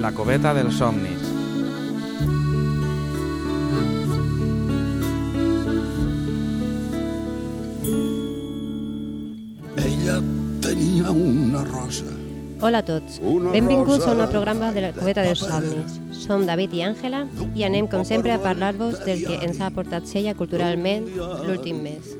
La coveta dels somnis. Ella tenia una rosa. Hola a tots. Una Benvinguts a un nou programa de la Coveta dels Somnis. Som David i Àngela i anem, com sempre, a parlar-vos del que ens ha aportat Sella culturalment l'últim mes.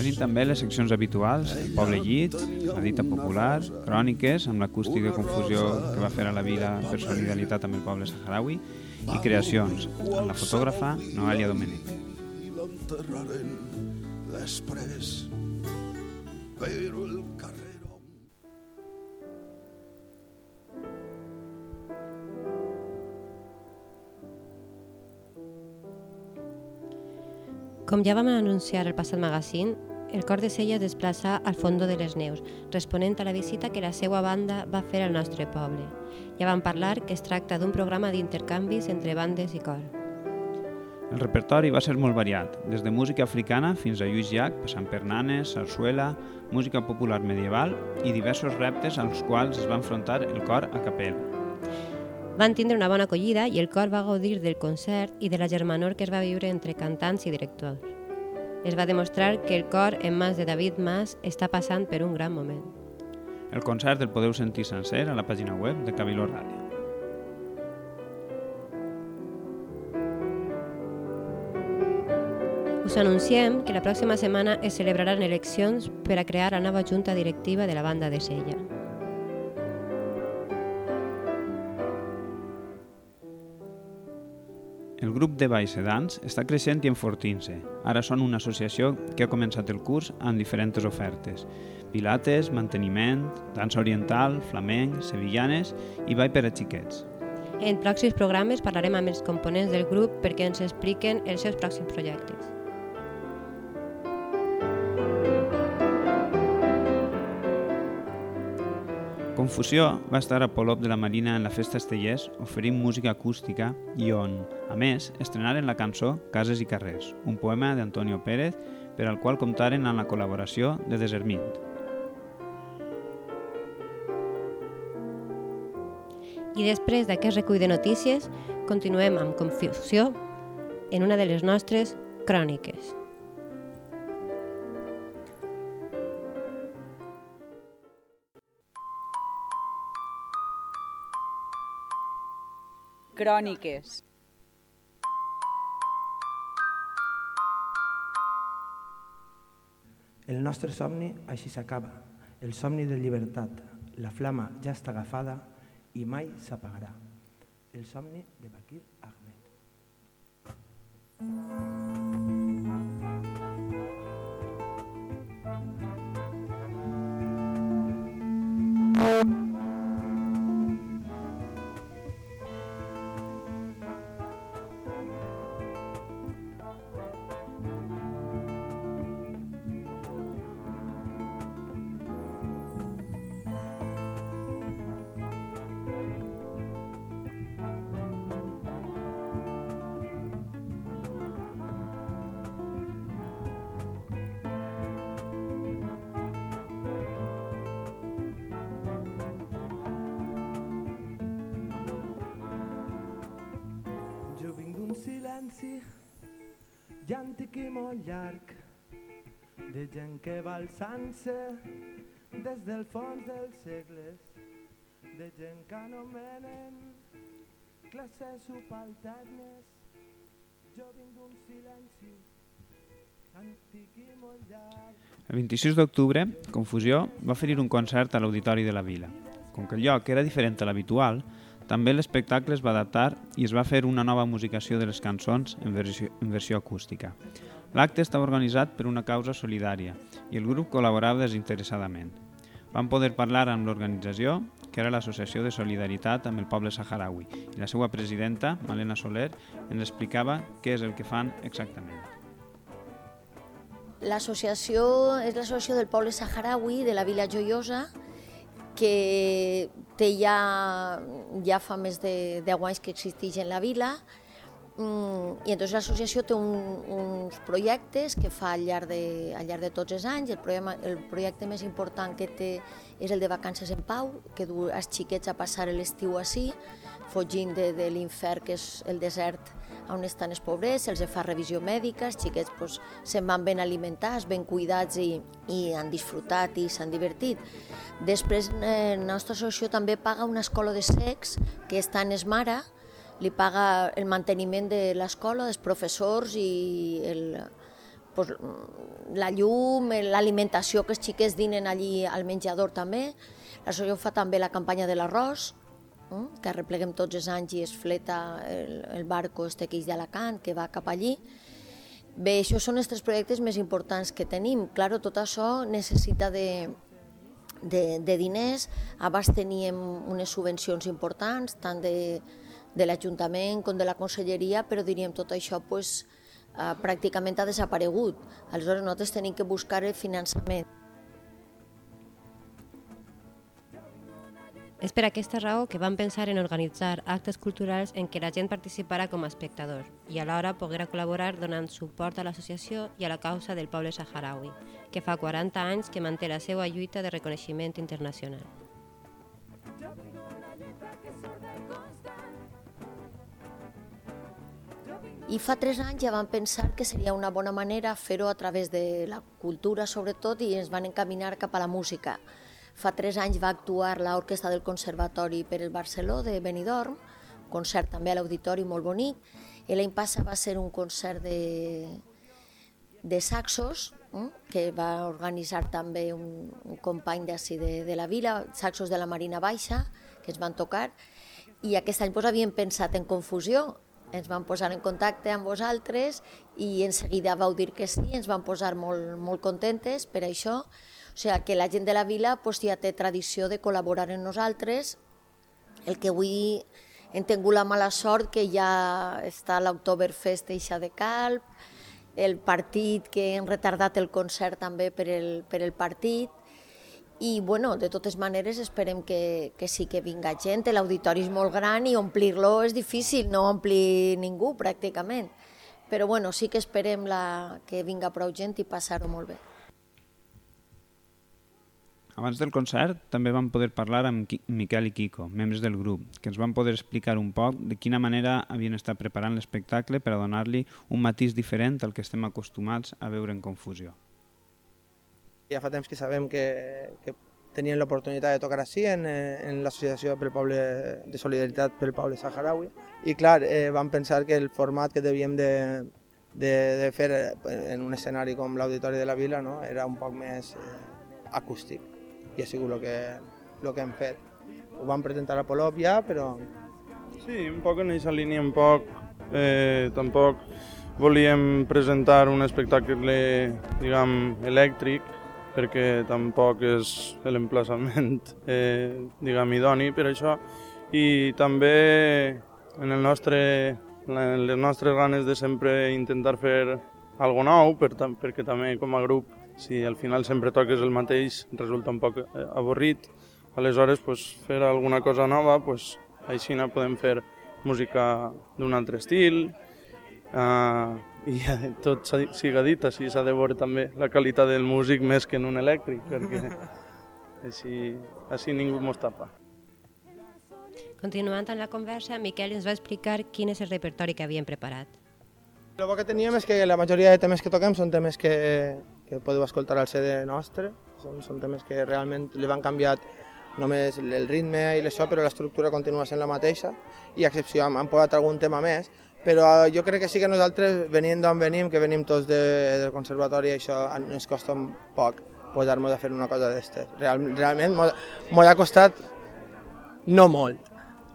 Tenim també les seccions habituals, el Poble Llit, la dita popular, cròniques, amb l'acústic de confusió que va fer a la vila per solidaritat amb el poble saharaui, i creacions, amb la fotògrafa Noelia Domènech. I l'enterraren després. Però el carreró... Com ja vam anunciar el passat magazín, el cor de Sella es desplaça al Fondo de les Neus, responent a la visita que la seva banda va fer al nostre poble. Ja vam parlar que es tracta d'un programa d'intercanvis entre bandes i cor. El repertori va ser molt variat, des de música africana fins a Lluís Llach, passant per nanes, sarsuela, música popular medieval i diversos reptes als quals es va enfrontar el cor a capella. Van tindre una bona acollida i el cor va gaudir del concert i de la germanor que es va viure entre cantants i directors. Es va demostrar que el cor en mans de David Mas està passant per un gran moment. El concert el podeu sentir sencer a la pàgina web de Cabiló Ràdio. Us anunciem que la pròxima setmana es celebraran eleccions per a crear la nova junta directiva de la banda de Sella. El grup de Baix Sedans està creixent i enfortint-se. Ara són una associació que ha començat el curs amb diferents ofertes. Pilates, manteniment, dansa oriental, flamenc, sevillanes i ball per a xiquets. En pròxims programes parlarem amb els components del grup perquè ens expliquen els seus pròxims projectes. Confusió va estar a Polop de la Marina en la Festa Estellers oferint música acústica i on, a més, estrenaren la cançó Cases i carrers, un poema d'Antonio Pérez per al qual comptaren amb la col·laboració de Desermint. I després d'aquest recull de notícies, continuem amb Confusió en una de les nostres cròniques. Cròniques. El nostre somni així s'acaba, el somni de llibertat. La flama ja està agafada i mai s'apagarà. El somni de Bakir Ahmed. Jo molt llarg de gent que va alçant-se des del fons dels segles de gent que anomenen classes subalternes jo vinc d'un silenci antic i molt llarg El 26 d'octubre, Confusió va oferir un concert a l'Auditori de la Vila. Com que el lloc era diferent a l'habitual, també l'espectacle es va adaptar i es va fer una nova musicació de les cançons en versió, en versió acústica. L'acte estava organitzat per una causa solidària i el grup col·laborava desinteressadament. Vam poder parlar amb l'organització, que era l'Associació de Solidaritat amb el Poble Saharaui, i la seva presidenta, Malena Soler, ens explicava què és el que fan exactament. L'associació és l'associació del poble saharaui de la Vila Joiosa que té ja, ja fa més de 10 anys que existeix en la vila. Mm, I entonces l'associació té un, uns projectes que fa al llarg, de, al llarg de tots els anys. El, programa, el projecte més important que té és el de Vacances en Pau, que du els xiquets a passar l'estiu així, fugint de, de l'infern que és el desert on estan els pobrets, se'ls fa revisió mèdica, els xiquets pues, se'n van ben alimentats, ben cuidats i, i han disfrutat i s'han divertit. Després, eh, nostra associació també paga una escola de sex que està en Esmara, li paga el manteniment de l'escola, dels professors i el, pues, la llum, l'alimentació que els xiquets dinen allí al menjador també. L'associació fa també la campanya de l'arròs, eh, que arrepleguem tots els anys i es fleta el, el barco este que és d'Alacant, que va cap allí. Bé, això són els tres projectes més importants que tenim. Claro, tot això necessita de, de, de diners. Abans teníem unes subvencions importants, tant de, de l'Ajuntament com de la Conselleria, però diríem tot això pues, eh, pràcticament ha desaparegut. Aleshores nosaltres tenim que buscar el finançament. És per aquesta raó que vam pensar en organitzar actes culturals en què la gent participarà com a espectador i alhora poguera col·laborar donant suport a l'associació i a la causa del poble saharaui, que fa 40 anys que manté la seva lluita de reconeixement internacional. I fa tres anys ja vam pensar que seria una bona manera fer-ho a través de la cultura, sobretot, i ens van encaminar cap a la música. Fa tres anys va actuar l'Orquestra del Conservatori per el Barceló de Benidorm, concert també a l'Auditori molt bonic, l'any passat va ser un concert de, de saxos, eh, que va organitzar també un, un company d'ací de, de la vila, saxos de la Marina Baixa, que es van tocar, i aquest any pues, havíem pensat en confusió, ens van posar en contacte amb vosaltres i en seguida vau dir que sí, ens van posar molt, molt contentes per això. O sigui que la gent de la vila pues, ja té tradició de col·laborar amb nosaltres. El que avui hem tingut la mala sort que ja està l'Octoberfest eixa de Calp, el partit que hem retardat el concert també per el, per el partit, i bueno, de totes maneres esperem que, que sí que vinga gent, l'auditori és molt gran i omplir-lo és difícil, no omplir ningú pràcticament, però bueno, sí que esperem la, que vinga prou gent i passar-ho molt bé. Abans del concert també vam poder parlar amb Miquel i Quico, membres del grup, que ens van poder explicar un poc de quina manera havien estat preparant l'espectacle per a donar-li un matís diferent al que estem acostumats a veure en confusió. Ja fa temps que sabem que, que tenien l'oportunitat de tocar així en, en l'Associació pel Poble de Solidaritat pel Poble Saharaui i clar, eh, vam pensar que el format que devíem de, de, de fer en un escenari com l'Auditori de la Vila no? era un poc més eh, acústic i ha sigut el que, el que hem fet. Ho vam presentar a Polop ja, però... Sí, un poc en aquesta línia, un poc. Eh, tampoc volíem presentar un espectacle, diguem, elèctric, perquè tampoc és l'emplaçament eh, diguem, idoni per això. I també en, el nostre, en les nostres ganes de sempre intentar fer algo nou per, perquè també com a grup si al final sempre toques el mateix resulta un poc eh, avorrit. Aleshores pues, fer alguna cosa nova pues, així podem fer música d'un altre estil. Eh, i tot siga dit, així s'ha de veure també la qualitat del músic més que en un elèctric, perquè així, així ningú mos tapa. Continuant amb la conversa, Miquel ens va explicar quin és el repertori que havien preparat. El bo que teníem és que la majoria de temes que toquem són temes que, que podeu escoltar al CD nostre, són, són temes que realment li van canviat només el ritme i això, però l'estructura continua sent la mateixa i a excepció han, han posat algun tema més, però jo crec que sí que nosaltres, venint d'on venim, que venim tots de, del conservatori, això ens costa un poc posar-nos a fer una cosa d'estes. Real, realment m'ho ha costat no molt,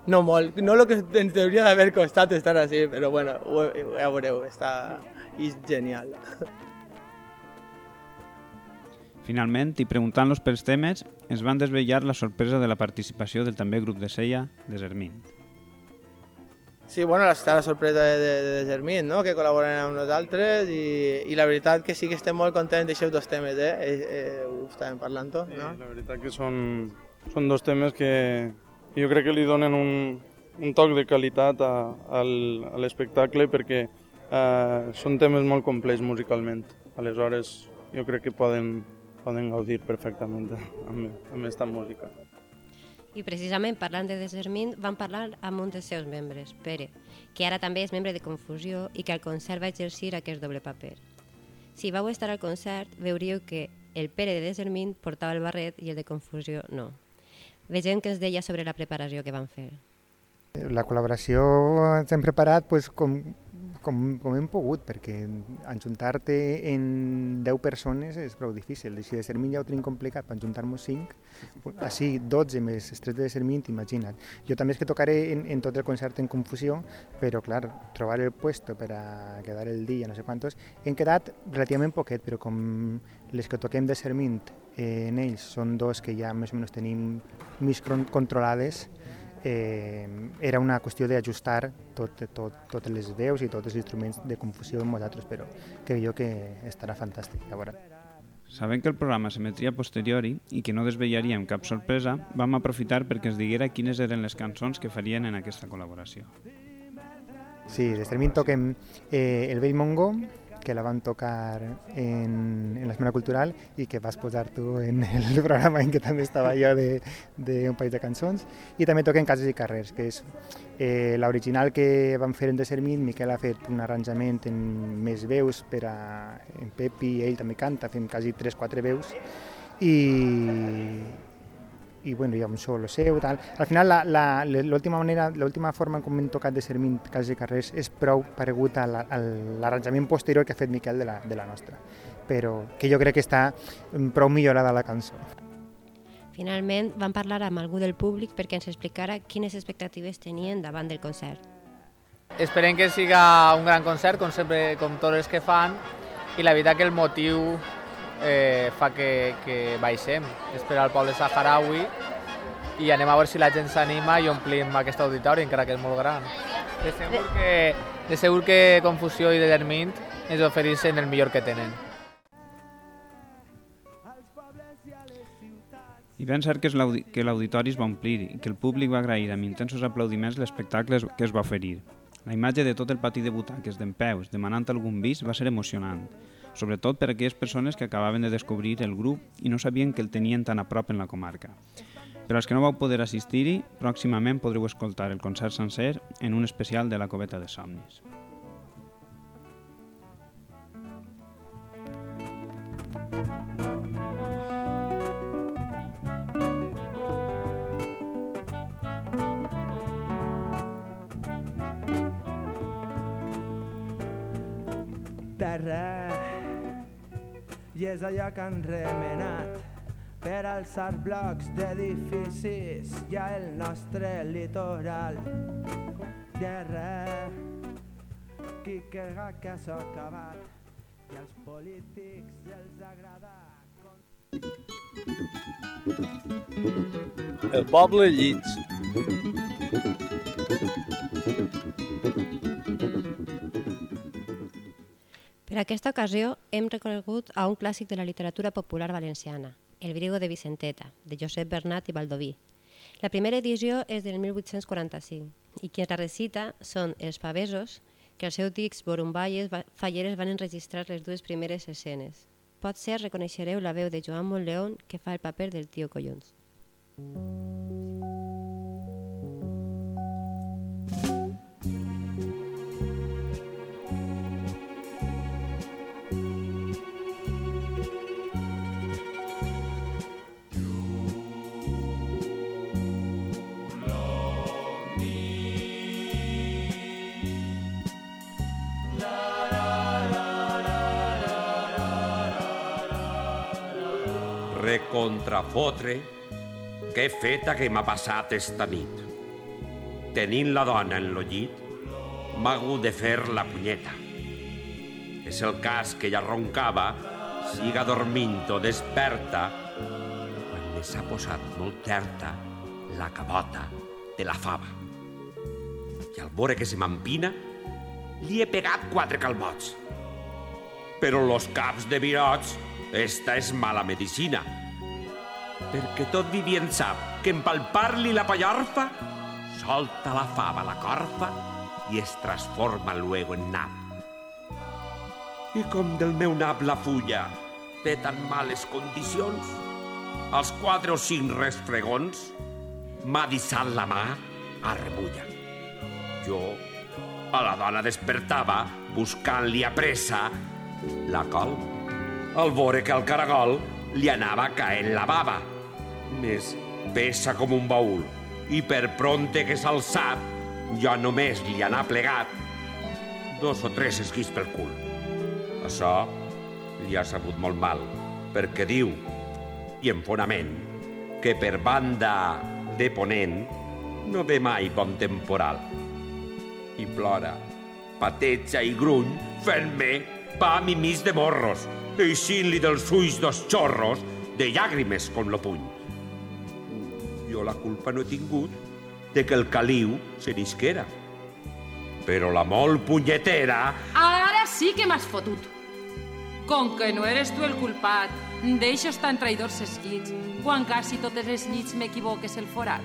no molt, no el que ens hauria d'haver costat estar així, però bueno, ho, ja veureu, està és genial. Finalment, i preguntant-los pels temes, ens van desvetllar la sorpresa de la participació del també grup de Sella, de Zermint. Sí, bueno, està la sorpresa de, de, de Germín, no? que col·laboren amb nosaltres i, i la veritat que sí que estem molt contents d'això dos temes, eh? eh, eh ho estàvem parlant tot, no? Sí, la veritat que són, són dos temes que jo crec que li donen un, un toc de qualitat a, a l'espectacle perquè eh, són temes molt complets musicalment. Aleshores, jo crec que poden, poden gaudir perfectament amb, amb aquesta música. I precisament parlant de Desermint, van parlar amb un dels seus membres, Pere, que ara també és membre de Confusió i que al concert va exercir aquest doble paper. Si vau estar al concert, veuríeu que el Pere de Desermint portava el barret i el de Confusió no. Vegem què ens deia sobre la preparació que van fer. La col·laboració ens hem preparat pues, com, com, com hem pogut, perquè ajuntar-te en 10 persones és prou difícil. Si de Sermín ja ho tenim complicat, per ajuntar-nos 5, així 12 més 3 de Sermín, t'imagina't. Jo també és que tocaré en, en tot el concert en confusió, però clar, trobar el puesto per a quedar el dia, no sé quantos, hem quedat relativament poquet, però com les que toquem de Sermín eh, en ells són dos que ja més o menys tenim més controlades, eh, era una qüestió d'ajustar tot, tot, totes les veus i tots els instruments de confusió amb nosaltres, però crec jo que estarà fantàstic. Veure. Sabent que el programa s'emetria a posteriori i que no desvellaríem cap sorpresa, vam aprofitar perquè ens diguera quines eren les cançons que farien en aquesta col·laboració. Sí, del toquem eh, El vell Mongo, que la van tocar en, en la Semana Cultural i que vas posar tu en el programa en què també estava jo d'un país de cançons. I també toquen Cases i Carrers, que és eh, l'original que van fer en Desermint. Miquel ha fet un arranjament en més veus per a en Pepi, ell també canta, fem quasi 3-4 veus. I, i bueno, hi ha un solo seu, tal. Al final, l'última manera, l'última forma com hem tocat de ser Cases i Carrers és prou paregut a l'arranjament posterior que ha fet Miquel de la, de la nostra, però que jo crec que està prou millorada la cançó. Finalment, vam parlar amb algú del públic perquè ens explicara quines expectatives tenien davant del concert. Esperem que siga un gran concert, com sempre, com tots els que fan, i la veritat que el motiu eh, fa que, que baixem. És per al poble saharaui i anem a veure si la gent s'anima i omplim aquest auditori, encara que és molt gran. De segur que, de segur que Confusió i Determint ens ofereixen el millor que tenen. I ben cert que, que l'auditori es va omplir i que el públic va agrair amb intensos aplaudiments l'espectacle que es va oferir. La imatge de tot el pati de butaques d'en peus demanant algun vis va ser emocionant sobretot per a aquelles persones que acabaven de descobrir el grup i no sabien que el tenien tan a prop en la comarca. Per als que no vau poder assistir-hi, pròximament podreu escoltar el concert sencer en un especial de la Coveta de Somnis. Terra i és allò que han remenat per alçar blocs d'edificis ha el nostre litoral. Guerra qui crega que s'ha acabat i als polítics els agrada el poble llits Per aquesta ocasió hem reconegut a un clàssic de la literatura popular valenciana, El griego de Vicenteta, de Josep Bernat i Baldoví. La primera edició és del 1845 i qui la recita són els pavesos que els seus dics borumballes falleres van enregistrar les dues primeres escenes. Pot ser reconeixereu la veu de Joan Montleón que fa el paper del tio Collons. Mm. Recontrafotre què feta que m'ha passat esta nit. Tenint la dona en lo llit, m'ha hagut de fer la punyeta. És el cas que ella roncava, siga dormint o desperta, quan me s'ha posat molt terta la cabota de la fava. I al veure que se m'empina, li he pegat quatre calmots. Però los caps de virots esta és mala medicina. Perquè tot vivient sap que empalpar-li la pallarfa solta la fava la corfa i es transforma luego en nap. I com del meu nap la fulla té tan males condicions, als quatre o cinc resfregons m'ha dissat la mà a remulla. Jo a la dona despertava buscant-li a pressa la col. Al veure que al caragol li anava caent la bava. Més pesa com un baúl i per pronte que s'alçat jo només li anà plegat dos o tres esquís pel cul. Això li ha sabut molt mal, perquè diu, i en fonament, que per banda de ponent no ve mai bon temporal. I plora, pateja i gruny fent-me pa mimis de morros, eixint-li dels ulls dos xorros de llàgrimes com lo puny. Jo la culpa no he tingut de que el caliu se n'isquera. Però la molt punyetera... Ara sí que m'has fotut. Com que no eres tu el culpat, deixes tan traïdors esquits quan quasi totes les nits m'equivoques el forat.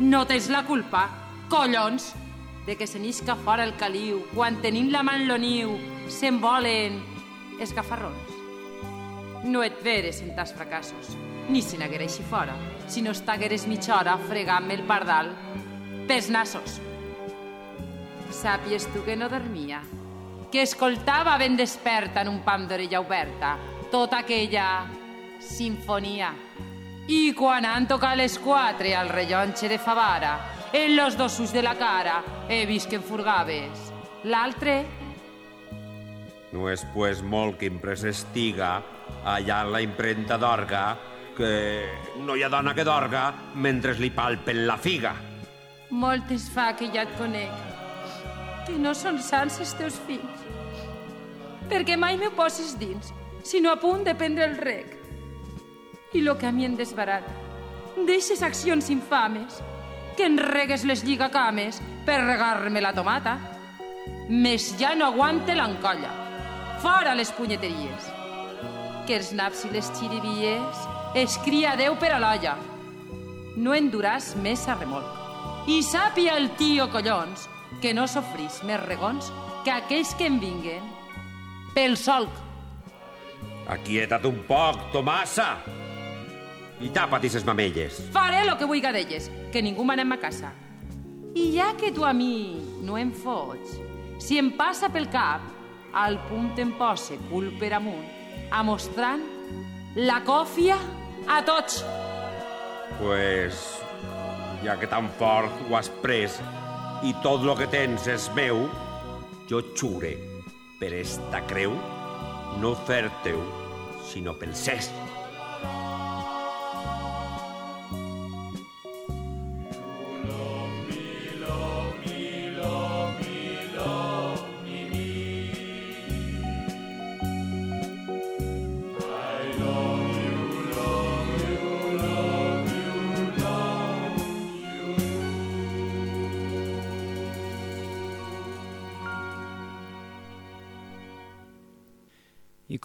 No tens la culpa, collons, de que se n'isca fora el caliu quan tenint la mà en lo niu se'n volen els gafarrons. No et veres en tas fracassos, ni se n'haguera així fora, si no estagueres mitja hora fregant-me el pardal pels nassos. Sàpies tu que no dormia, que escoltava ben desperta en un pam d'orella oberta tota aquella sinfonia. I quan han tocat les quatre al rellotge de Favara, en los dos ulls de la cara, he vist que em furgaves. L'altre No és pues molt que imprès estiga allà en la imprenta d'orga que no hi ha dona que dorga mentre li palpen la figa. Moltes fa que ja et conec, que no són sants els teus fills. Perquè mai me poses dins, sinó a punt de prendre el rec. I lo que a mi em desbarat, d'eixes accions infames, que enregues les lligacames per regar-me la tomata. Més ja no aguante l'encolla. Fora les punyeteries. Que els naps i les xirivies es cria Déu per a l'olla. No enduràs més a remolc. I sàpia el tio collons que no sofrís més regons que aquells que en vinguen pel solc. Aquieta't un poc, Tomassa! I tapa't ses mamelles. Faré lo que vulga d'elles, que ningú m'anem a casa. I ja que tu a mi no em fots, si em passa pel cap, al punt em posa cul per amunt, a mostrant la còfia a tots. Pues, ja que tan fort ho has pres i tot lo que tens és meu, jo xure per esta creu no fer-te-ho, sinó pel cesc.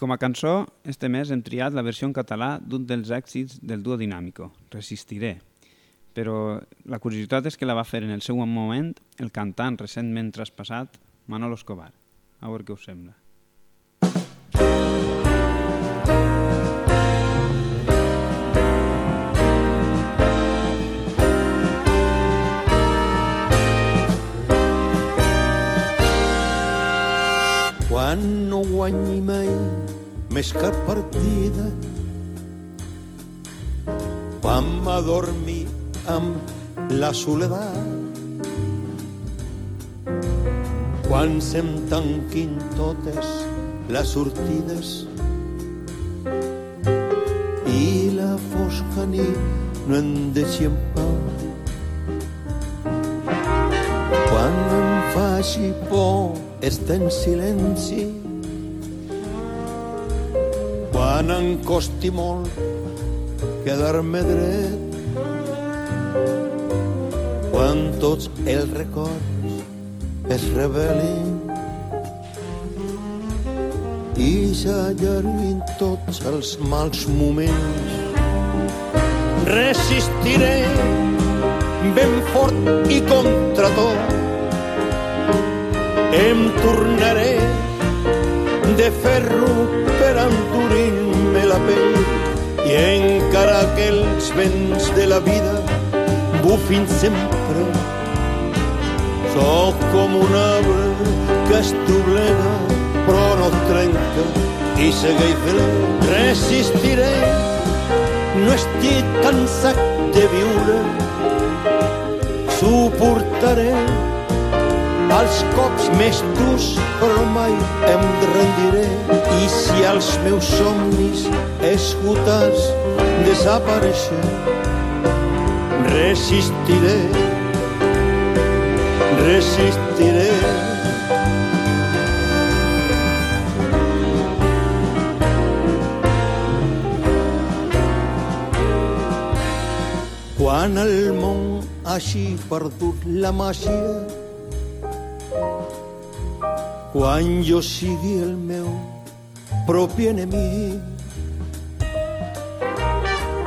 Com a cançó, este mes hem triat la versió en català d'un dels èxits del duo dinàmico, Resistiré. Però la curiositat és que la va fer en el seu moment el cantant recentment traspassat Manolo Escobar. A veure què us sembla. quan no guanyi mai més cap partida. Vam a dormir amb la soledat. Quan se'm tanquin totes les sortides i la fosca nit no em deixi en pau. Quan em faci por estar en silenci quan em costi molt quedar-me dret. Quan tots els records es revelin i s'allarguin tots els mals moments. Resistiré ben fort i contra tot. Em tornaré de ferro per endurir-me la pell i encara que els vents de la vida bufin sempre Soc com un arbre que es doblega però no es trenca i segueix fent. Resistiré, no estic cansat de viure, suportaré els cops més durs però mai em rendiré i si els meus somnis esgotats desapareixen resistiré resistiré. Quan el món hagi perdut la màgia, quan jo sigui el meu propi enemic,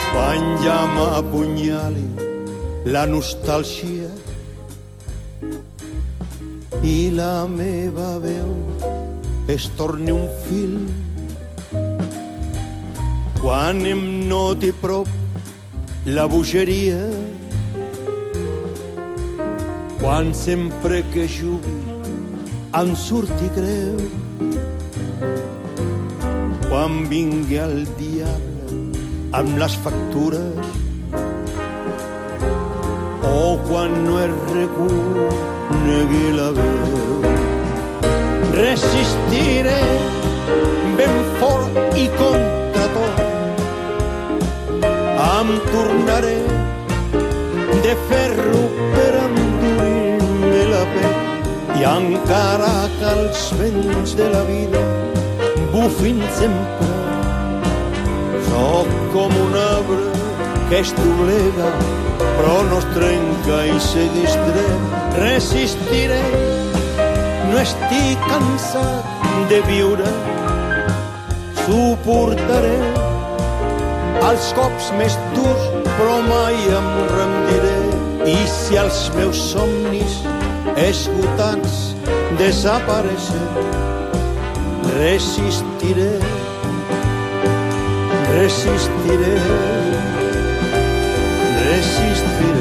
quan ja m'apunyali la nostàlgia, i la meva veu es torni un fil. Quan em noti prop la bogeria, quan sempre que jugui em surti greu, quan vingui el diable amb les factures, o quan no es recull negui la veu. Resistiré ben fort i contra tot. Em tornaré de ferro i encara que els vents de la vida bufin sempre. Sóc com un arbre que es doblega però no es trenca i segueix dret resistiré, no estic cansat de viure, suportaré els cops més durs, però mai em rendiré. I si els meus somnis esgotats desapareixen, resistiré, resistiré, resistiré.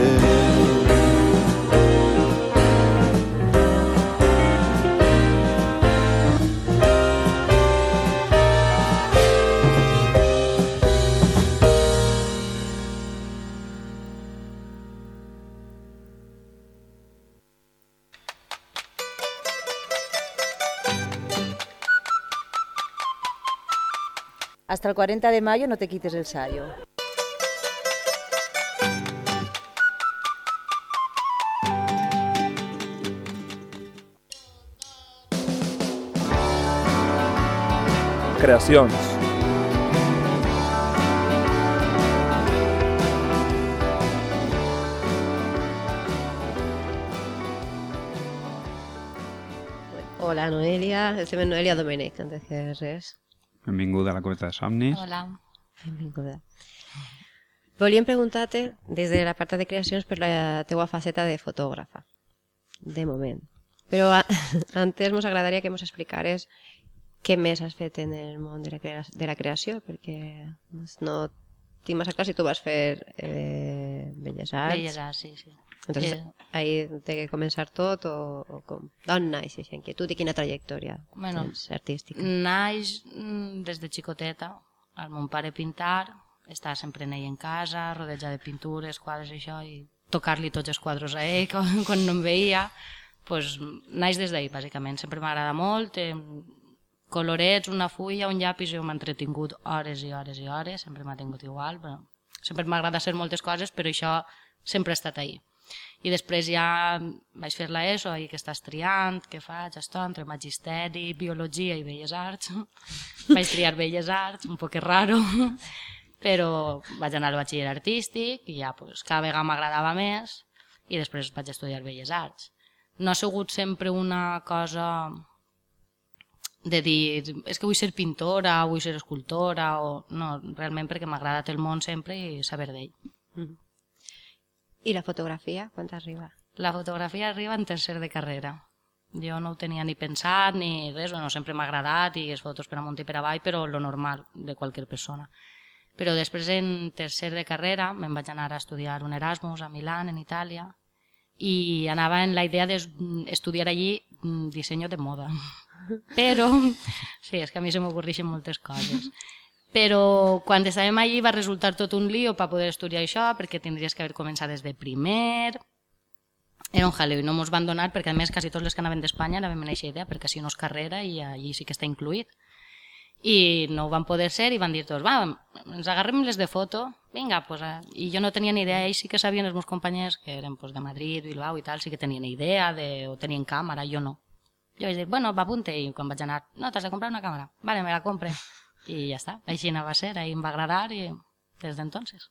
Hasta el 40 de mayo no te quites el sayo. Creacions. Hola, Noelia. En Noelia Domènech, antes que res. Benvinguda a la Coveta de Somnis. Hola. Benvinguda. Volíem preguntar-te, des de l'apartat de creacions, per la teua faceta de fotògrafa, de moment. Però a- antes ens agradaria que ens explicares què més has fet en el món de la, crea de la creació, perquè doncs, no tinc massa clar si tu vas fer eh, Belles Arts. Belles Arts, sí, sí. Entonces, Eh. ahí té que començar tot o, o com? D'on naix aquesta inquietud i quina trajectòria Bueno, tens artística? Naix mm, des de xicoteta, el mon pare pintar, estava sempre en ell en casa, rodeja de pintures, quadres i això, i tocar-li tots els quadres a ell quan, quan no em veia, pues, naix des d'ahir, bàsicament. Sempre m'agrada molt, eh, colorets, una fulla, un llapis, jo m'he entretingut hores i hores i hores, sempre m'ha tingut igual, però sempre m'agrada fer moltes coses, però això sempre ha estat ahir. I després ja vaig fer l'ESO, ahir que estàs triant, què faig, esto, entre magisteri, biologia i belles arts. vaig triar belles arts, un poc raro, però vaig anar al batxiller artístic i ja pues, cada vegada m'agradava més i després vaig estudiar belles arts. No ha sigut sempre una cosa de dir, és que vull ser pintora, vull ser escultora, o no, realment perquè m'ha agradat el món sempre i saber d'ell. Mm. I la fotografia, quan arriba? La fotografia arriba en tercer de carrera. Jo no ho tenia ni pensat ni res, bueno, sempre m'ha agradat i les fotos per amunt i per avall, però lo normal de qualsevol persona. Però després en tercer de carrera me'n vaig anar a estudiar un Erasmus a Milán, en Itàlia, i anava en la idea d'estudiar allí mm, disseny de moda. Però, sí, és que a mi se m'ocorreixen moltes coses. Però quan estàvem allí va resultar tot un lío per poder estudiar això, perquè tindries que haver començat des de primer, era un jaleo i no mos van donar perquè a més quasi tots els que anaven d'Espanya anàvem en aquesta idea perquè si no és carrera i allí sí que està incluït i no ho van poder ser i van dir tots, va, ens agarrem les de foto, vinga, pues, eh. i jo no tenia ni idea, ells sí que sabien els meus companys que eren pues, de Madrid, Bilbao i tal, sí que tenien idea de, o tenien càmera, jo no. Jo vaig dir, bueno, va apunte, i quan vaig anar, no, t'has de comprar una càmera, vale, me la compre. I ja està, així va ser, ahí em va agradar i des d'entonces.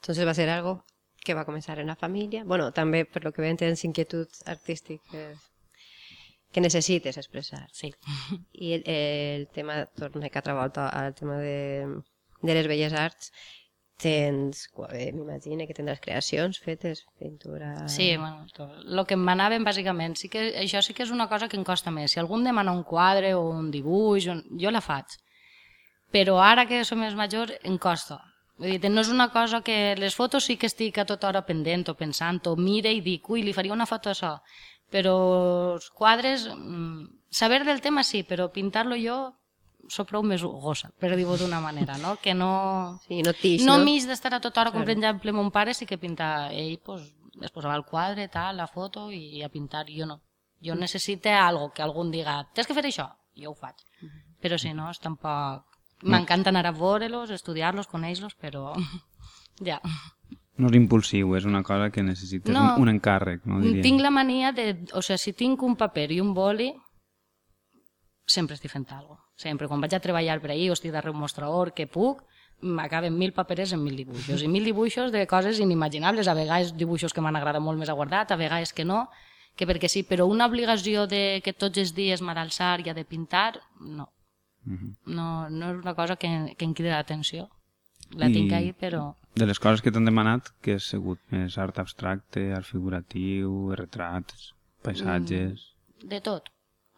Entonces va ser algo que va començar en la família, bueno, també per lo que veiem tens inquietuds artístiques que necessites expressar. Sí. I el, el tema, torna que altra volta al tema de, de les belles arts, tens, m'imagino que tindràs creacions fetes, pintura... Sí, bueno, el que em manaven bàsicament, sí que, això sí que és una cosa que em costa més. Si algú em demana un quadre o un dibuix, jo la faig. Però ara que som més major, em costa. Vull dir, no és una cosa que... Les fotos sí que estic a tota hora pendent o pensant, o mire i dic, ui, li faria una foto d'això però els quadres, mm, saber del tema sí, però pintar-lo jo sóc prou més gossa, per dir-ho d'una manera, no? Que no... Sí, no tix, no? No m'his d'estar a tota hora, com per exemple mon pare sí que pinta, ell pues, es posava el quadre, tal, la foto i a pintar, jo no. Jo mm. necessito algo que algú em diga, tens que fer això, jo ho faig. Mm -hmm. Però si no, és tampoc... M'encanta anar a veure-los, estudiar-los, conèixer-los, però ja. No és impulsiu, és una cosa que necessites no, un, un encàrrec, no diria. Tinc la mania de... O sigui, si tinc un paper i un boli, sempre estic fent alguna cosa. Sempre. Quan vaig a treballar per ahir o estic darrere un mostrador que puc, m'acaben mil paperes en mil dibuixos. I mil dibuixos de coses inimaginables. A vegades dibuixos que m'han agradat molt més a guardar, a vegades que no, que perquè sí. Però una obligació de que tots els dies m'ha d'alçar i ha de pintar, no. Uh mhm. -huh. no. No és una cosa que, que em crida l'atenció. La I... tinc ahí, però de les coses que t'han demanat, que has sigut més art abstracte, art figuratiu, retrats, paisatges... Mm, de tot.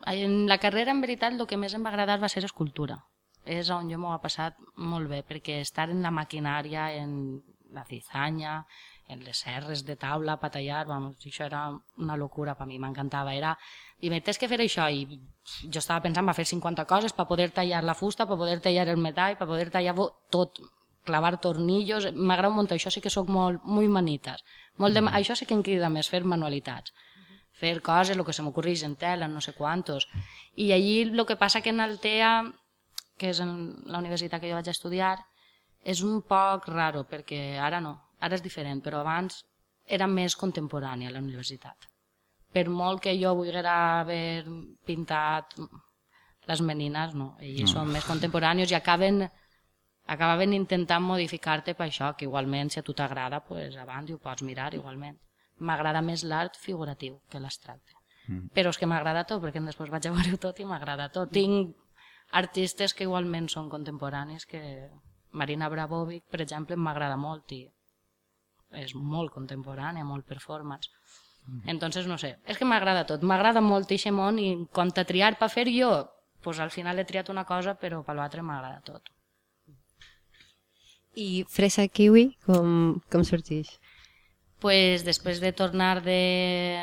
En la carrera, en veritat, el que més em va agradar va ser escultura. És on jo m'ho ha passat molt bé, perquè estar en la maquinària, en la cizanya, en les serres de taula, per tallar, vamos, això era una locura per mi, m'encantava. Era, i tens que fer això, i jo estava pensant, va fer 50 coses per poder tallar la fusta, per poder tallar el metall, per poder tallar tot, clavar tornillos, m'agrada molt això, sí que sóc molt, molt manites. Molt de, mm. Això sí que em crida més, fer manualitats. Fer coses, el que se m'ocorreix en tela, no sé quantos. I allí el que passa que en Altea, que és en la universitat que jo vaig estudiar, és un poc raro, perquè ara no, ara és diferent, però abans era més contemporània la universitat. Per molt que jo volguera haver pintat les menines, no, ells no. són més contemporanis i acaben acabaven intentant modificar-te per això, que igualment si a tu t'agrada, pues, abans ho pots mirar igualment. M'agrada més l'art figuratiu que l'abstracte. Mm. Però és que m'agrada tot, perquè després vaig a veure tot i m'agrada tot. Tinc artistes que igualment són contemporanis, que Marina Bravovic, per exemple, m'agrada molt i és molt contemporània, molt performance. Mm. Entonces, no sé, és que m'agrada tot. M'agrada molt aquest món i quan a triar per fer jo, pues al final he triat una cosa, però per l'altre m'agrada tot. I fresa kiwi, com, com sorgeix? Pues després de tornar d'Itàlia,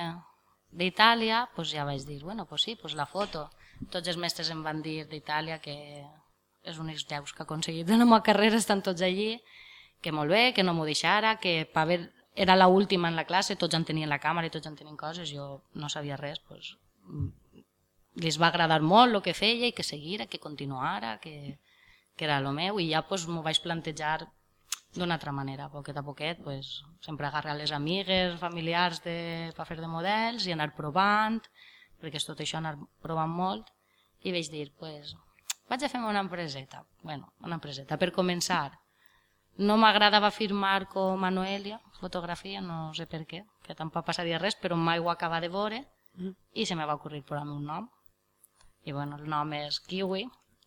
pues ja vaig dir, bueno, pues sí, pues la foto. Tots els mestres em van dir d'Itàlia que és un dels deus que ha aconseguit de la meva carrera, estan tots allí, que molt bé, que no m'ho deixara, que per era la última en la classe, tots en tenien la càmera i tots en tenien coses, jo no sabia res, pues, les va agradar molt el que feia i que seguira, que continuara, que, que era el meu, i ja pues, m'ho vaig plantejar d'una altra manera, poquet a poquet, pues, sempre agarrar les amigues, familiars de, per fer de models i anar provant, perquè és tot això anar provant molt, i vaig dir, pues, vaig a fer una empreseta, bueno, una empreseta, per començar. No m'agradava firmar com a Noelia, fotografia, no sé per què, que tampoc passaria res, però mai ho acaba de veure, mm. i se me va ocorrir posar un nom. I bueno, el nom és Kiwi,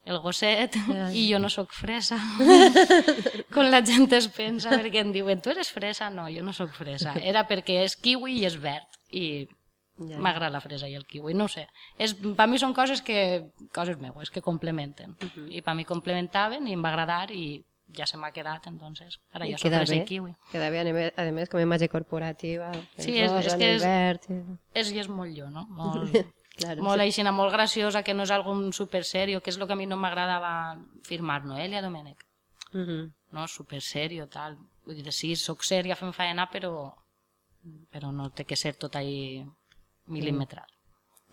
el gosset i jo no sóc fresa. Com la gent es pensa, perquè em diuen, tu eres fresa? No, jo no sóc fresa. Era perquè és kiwi i és verd. I Ja. m'agrada la fresa i el kiwi, no ho sé. És, per mi són coses que coses meues, que complementen. I per mi complementaven i em va agradar i ja se m'ha quedat, entonces. Ara I soc queda fresa bé, i kiwi. Queda bé, a més, a més com a imatge corporativa. Sí, és, és que el és, verd, i- és, i és molt jo, no? Molt, Claro, molt sí. aixina, molt graciosa, que no és algun super serio, que és el que a mi no m'agradava firmar Noelia Domènech. Mhm. No, super serio, tal. Vull dir, sí, soc sèria fent feina, però, però no té que ser tot ahí mil·límetrat.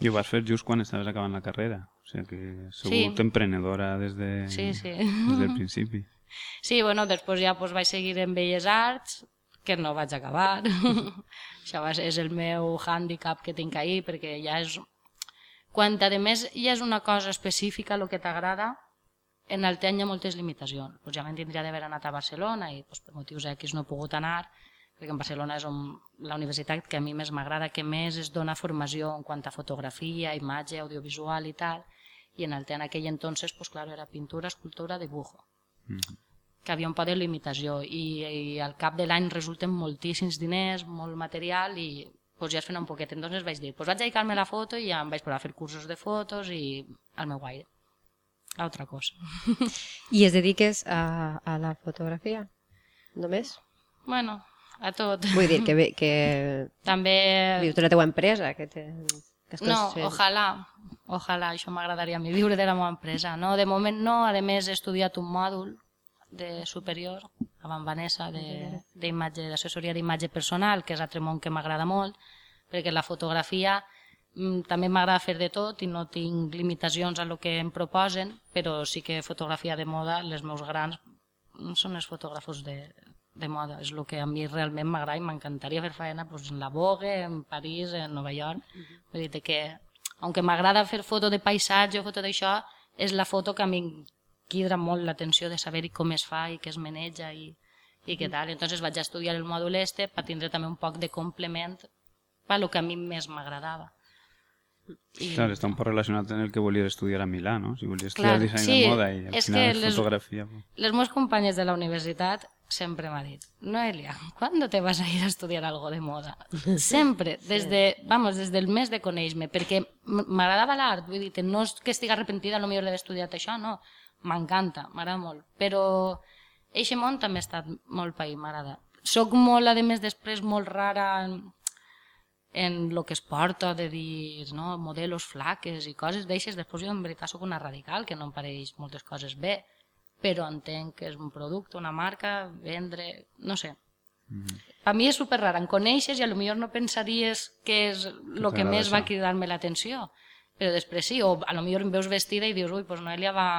I ho vas fer just quan estaves acabant la carrera. O sigui que has Sí. sigut emprenedora des, de, Sí, sí. des del principi. Sí, bueno, després ja pues, vaig seguir en Belles Arts, que no vaig acabar. Això és el meu hàndicap que tinc ahir, perquè ja és... Quan, a més, ja és una cosa específica el que t'agrada, en el temps hi ha moltes limitacions. Pues ja me'n tindria d'haver anat a Barcelona i pues, per motius X no he pogut anar, perquè en Barcelona és on, la universitat que a mi més m'agrada, que més es dona formació en quant a fotografia, imatge, audiovisual i tal, i en el temps aquell entonces, pues, claro, era pintura, escultura, dibujo. Que havia un poc de limitació. I, i al cap de l'any resulten moltíssims diners, molt material i pues, ja es feia un poquet. Entonces vaig dir, pues vaig dedicar-me a la foto i ja em vaig provar a fer cursos de fotos i al meu guaire. A altra cosa. I es dediques a, a la fotografia? Només? bueno, a tot. Vull dir que, que També... vius de la teua empresa, que, te, que No, fent- ojalà, ojalà, això m'agradaria a mi, viure de la meva empresa. No, de moment no, a més he estudiat un mòdul de superior amb Vanessa de- d'imatge, d'assessoria d'imatge personal, que és altre món que m'agrada molt, perquè la fotografia mm, també m'agrada fer de tot i no tinc limitacions a lo que em proposen, però sí que fotografia de moda, les meus grans mm, són els fotògrafos de, de moda, és el que a mi realment m'agrada i m'encantaria fer feina pues, en la Vogue, en París, en Nova York. Vull dir que, aunque m'agrada fer foto de paisatge o foto d'això, és la foto que a mi crida molt l'atenció de saber com es fa i què es maneja i, i què tal. Entonces vaig estudiar el mòdul este per tindre també un poc de complement per lo que a mi més m'agradava. I... Clar, està un poc relacionat amb el que volies estudiar a Milà, no? Si volies Clar, estudiar disseny sí, de moda i al és final que les- fotografia. Les meves companyes de la universitat sempre m'ha dit, Noelia, ¿cuándo te vas a ir a estudiar algo de moda? Sempre, des de, vamos, des del mes de conèixer-me, perquè m'agradava l'art, vull dir, no és que estigui arrepentida, potser d'haver estudiat això, no, m'encanta, m'agrada molt, però eixe món també ha estat molt país, m'agrada. Soc molt, a més, després molt rara en, en lo que es porta de dir no, modelos flaques i coses d'eixes, després jo en veritat sóc una radical, que no em pareix moltes coses bé, però entenc que és un producte, una marca, vendre, no sé. Per mi és super rara, em coneixes i a lo millor no pensaries que és el que més va això. cridar-me l'atenció, però després sí, o a lo millor em veus vestida i dius, ui, pues Noelia va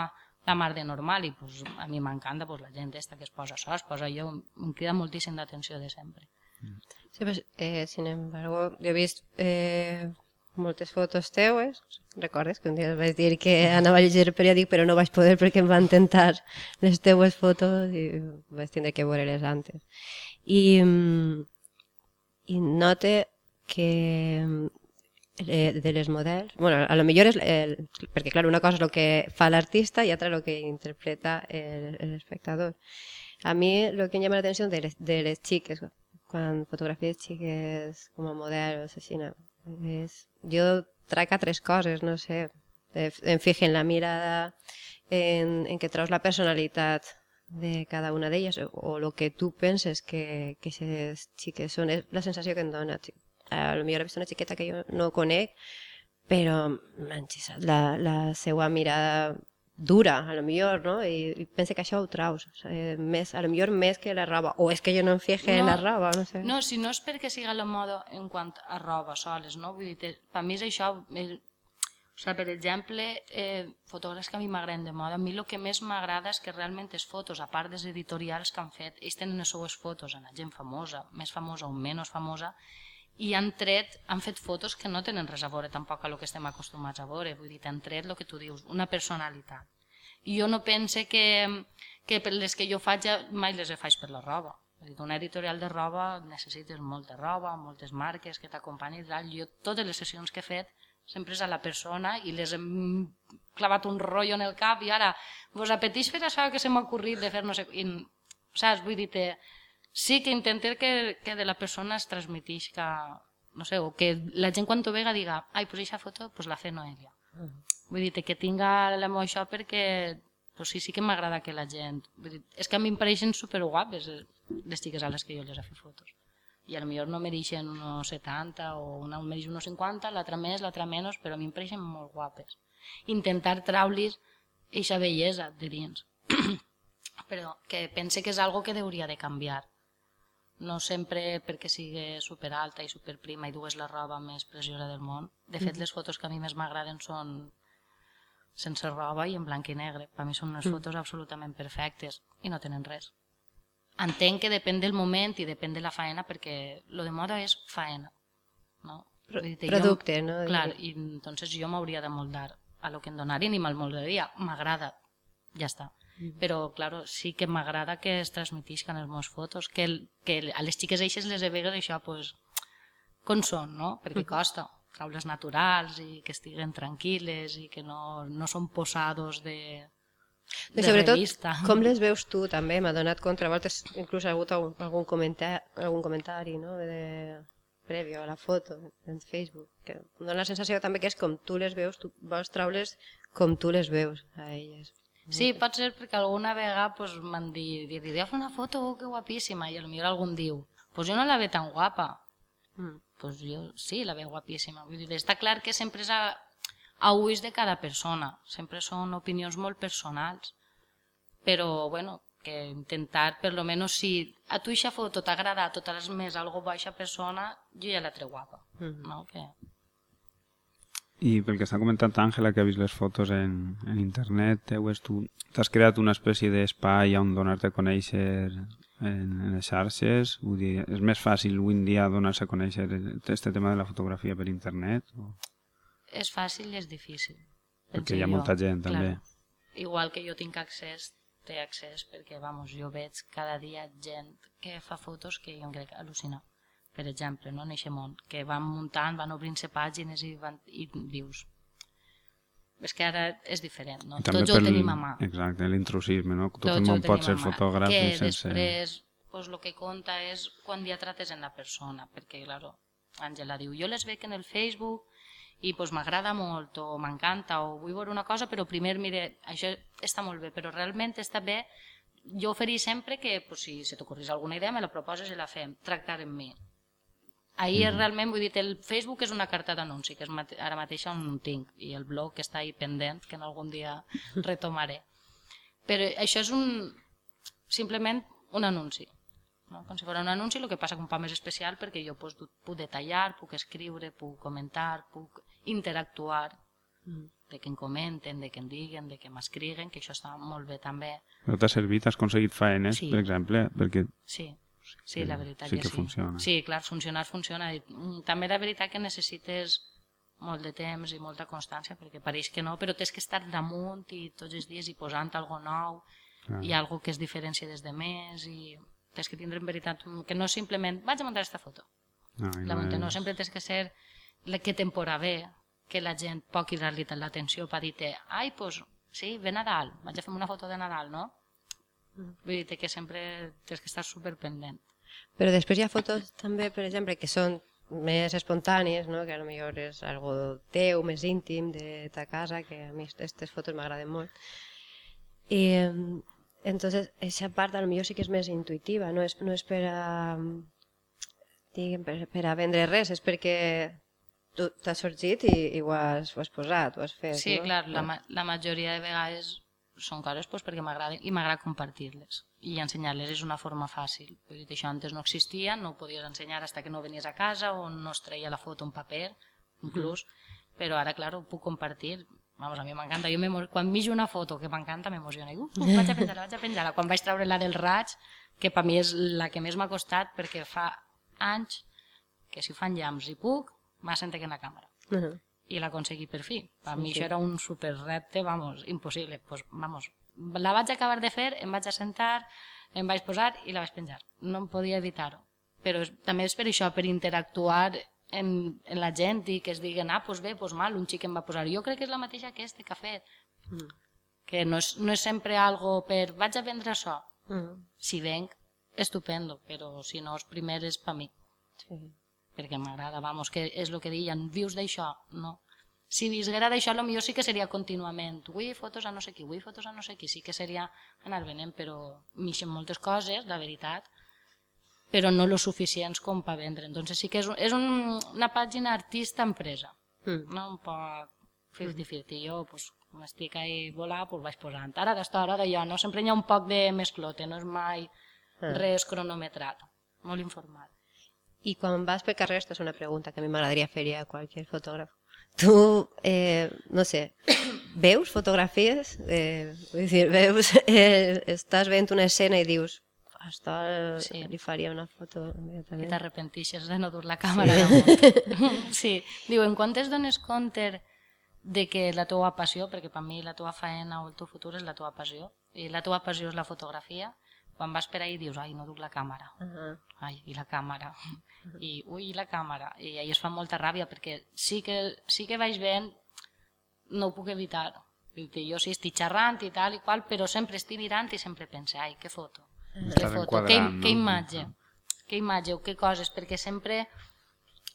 la mar de normal i pues, a mi m'encanta pues, la gent esta que es posa es posa jo, em crida moltíssim l'atenció de sempre. Sí, pues, eh, sin embargo, jo he vist eh, moltes fotos teues. Recordes que un dia vaig dir que anava a llegir el periòdic però no vaig poder perquè em van tentar les teues fotos i vaig tindre que veure-les antes. I, mm, i note que eh, de les models, bueno, a lo millor és el, perquè clar, una cosa és el que fa l'artista i altra el que interpreta el, el espectador. A mi el que em llama l'atenció de, de les xiques, quan fotografies xiques com a models, així, no, és, jo trac a tres coses, no sé, Eh, em fijo en la mirada, en, que traus la personalitat de cada una d'elles o, o el que tu penses que, que aquestes xiques són, és la sensació que em dona. A lo millor he vist una xiqueta que jo no conec, però manxis, la, la seva mirada dura, a lo millor, no? I, i penso que això ho traus, o sigui, més, a lo millor més que la roba, o és que jo no em fijo en la roba, no sé. No, si no és perquè siga la moda en quant a roba soles, no? Vull dir, per mi és això... El, o sigui, per exemple, eh, fotògrafs que a mi m'agraden de moda, a mi el que més m'agrada és que realment les fotos, a part dels editorials que han fet, ells tenen les seues fotos, en la gent famosa, més famosa o menys famosa, i han tret, han fet fotos que no tenen res a veure tampoc a lo que estem acostumats a veure, vull dir, han tret el que tu dius, una personalitat. I jo no pense que, que per les que jo faig ja mai les faig per la roba. Vull dir, una editorial de roba necessites molta roba, moltes marques que t'acompanyin. Jo totes les sessions que he fet sempre és a la persona i les hem clavat un rotllo en el cap i ara vos apeteix fer això que se m'ha ocorrit de fer no sé... I, saps? Vull dir que sí que intenter que, que de la persona es transmitix que, no sé, o que la gent quan t'ho vega diga ai, pues aquesta foto pues la fe Noelia. Mm. Vull dir que tinga l'amor això perquè pues sí, sí que m'agrada que la gent... Vull dir, és que a mi em pareixen superguapes eh, les xiques a les que jo les he fet fotos. I a lo millor no mereixen unos 70 o una mereix unos 50, l'altra més, l'altra menys, però a mi em pareixen molt guapes. Intentar traulis eixa bellesa de dins. però que pense que és algo que hauria de canviar. No sempre perquè sigui super alta i super prima i dues la roba més preciosa del món. De fet, les fotos que a mi més m'agraden són sense roba i en blanc i negre. Per mi són unes fotos absolutament perfectes i no tenen res. Entenc que depèn del moment i depèn de la faena perquè lo de moda és faena. No? Pro dir, producte, jo, no? Clar, i entonces jo m'hauria de moldar a lo que em donarin i me'l moldaria. M'agrada, ja està. Mm. Però, claro, sí que m'agrada que es transmetisquen les meves fotos, que, el, que a les xiques eixes les vegut això, pues, com són, no? Perquè costa traules naturals i que estiguen tranquil·les i que no, no són posados de, de sobretot, revista. com les veus tu també? M'ha donat contra, a voltes inclús ha hagut algun, comentari, algun comentari no? de, prèvio a la foto en Facebook, que em dona la sensació també que és com tu les veus, tu vols traure's com tu les veus a elles. Sí, pot ser perquè alguna vegada pues, m'han dit, diria fer una foto, oh, que guapíssima, i potser algun diu, pues jo no la ve tan guapa. Mm. Pues jo sí, la ve guapíssima. Vull dir, està clar que sempre és a, a ulls de cada persona, sempre són opinions molt personals, però bueno, que intentar, per lo menos, si a tu eixa foto t'agrada a totes les més algo baixa persona, jo ja la trec guapa. Mm. No? Que... I pel que està comentant Àngela, que ha vist les fotos en, en internet, teues, tu t'has creat una espècie d'espai on donar-te a conèixer en, en les xarxes? Vull dir, és més fàcil avui en dia donar-se a conèixer este tema de la fotografia per internet? O... És fàcil i és difícil. Perquè hi ha molta gent, també. Igual que jo tinc accés, té accés, perquè vamos, jo veig cada dia gent que fa fotos que jo em crec al·lucinar per exemple, no, en aquest món, que van muntant, van obrint-se pàgines i, van, i dius, és que ara és diferent, no? També Tots ho tenim a mà. Exacte, l'intrusisme, no? Tot Tots el món pot ser fotògraf que i sense... després, pues, lo que compta és quan ja trates en la persona, perquè, claro, Àngela diu, jo les veig en el Facebook i pues, m'agrada molt o m'encanta o vull veure una cosa, però primer, mire, això està molt bé, però realment està bé jo oferir sempre que pues, si se t'ocorrís alguna idea me la proposes i la fem, tractar amb mi. Ahir mm. realment, vull dir, el Facebook és una carta d'anunci, que és mate ara mateix on no tinc, i el blog que està ahí pendent, que en algun dia retomaré. Però això és un, simplement un anunci. No? Com si fos un anunci, el que passa que un poc més especial perquè jo pues, puc detallar, puc escriure, puc comentar, puc interactuar, Mm. de que em comenten, de que em diguen, de que m'escriguen, que això està molt bé també. Però t'ha servit, has aconseguit faenes, Sí. per exemple, perquè Sí, sí, la veritat sí que, que sí. funciona. Sí, clar, funcionar funciona. I, mm, també la veritat que necessites molt de temps i molta constància, perquè pareix que no, però tens que estar damunt i tots els dies i posant algo nou, Clar. i algo que es diferència des de més, i tens que tindre en veritat, un- que no simplement vaig a muntar aquesta foto. No, i La no munta no, sempre tens que ser la que temporada ve, que la gent pot cridar-li l'atenció per dir-te, ai, pues, sí, ve Nadal, vaig a fer una foto de Nadal, no? Vull dir que sempre tens que estar superpendent. Però després hi ha fotos també, per exemple, que són més espontànies, no? que a lo millor és algo teu, més íntim, de ta casa, que a mi aquestes fotos m'agraden molt. I entonces, aquesta part a lo millor sí que és més intuitiva, no és, no és per a, diguem, per, per a vendre res, és perquè tu t'has sorgit i, i ho, has, ho has posat, ho has fet. Sí, no? clar, la, la majoria de vegades són coses pues, perquè m'agraden i m'agrada compartir-les i ensenyar-les és una forma fàcil. Vull dir, això antes no existia, no ho podies ensenyar fins que no venies a casa o no es treia la foto en paper, inclús, però ara, clar, ho puc compartir. Vamos, a mi m'encanta. Jo m'emo- quan mijo una foto que m'encanta m'emociona. Uh, vaig a penjar-la, vaig a penjar-la. Quan vaig treure la del raig, que per mi és la que més m'ha costat perquè fa anys que si fan llams i puc, m'ha sentit en la càmera Uh -huh. I l'aconseguí per fi. Per Sí, mi sí. això era un super repte, vamos, impossible. Pues, vamos, la vaig acabar de fer, em vaig assentar, em vaig posar i la vaig penjar. No em podia evitar-ho. Però és, també és per això, per interactuar en, en la gent i que es diguen, ah, doncs bé, doncs mal, un xic em va posar. Jo crec que és la mateixa que este que ha fet. Mm. Que no és, no és sempre algo per, vaig a vendre això. Mm. Si venc, estupendo, però si no, els primers és per mi. Sí. Perquè m'agrada, vamos, que és el que deien, vius d'això, no? Si visguera d'això, millor sí que seria contínuament. Ui, fotos a no sé qui, ui, fotos a no sé qui. Sí que seria anar venent, però m'ixen moltes coses, la veritat, però no lo suficients com per vendre. Entonces sí que és, un, és un, una pàgina artista-empresa, mm. no? un poc 50-50. Jo, pues, com estic ahí volar, pues vaig posant. Ara d'esta hora d'allò, no? Sempre hi ha un poc de mesclote, no és mai mm. res cronometrat, molt informat. I quan vas per carrer, aquesta és una pregunta que a mi m'agradaria fer a qualsevol fotògraf. Tu, eh, no sé, veus fotografies? Eh, vull dir, veus, eh, estàs veient una escena i dius, hasta sí. li faria una foto immediatament. I t'arrepentixes de no dur la càmera sí. sí. Diu, en quantes dones compte de que la teva passió, perquè per mi la teva faena o el teu futur és la teva passió, i la teva passió és la fotografia, quan vas per ahí dius, ai, no duc la càmera, uh -huh. ai, i la càmera, uh -huh. i ui, i la càmera, i ahí es fa molta ràbia, perquè sí que, sí que vaig veient, no ho puc evitar, jo sí estic xerrant i tal i qual, però sempre estic mirant i sempre pense, ai, què foto, què foto, què, no? què imatge, què imatge o què coses, perquè sempre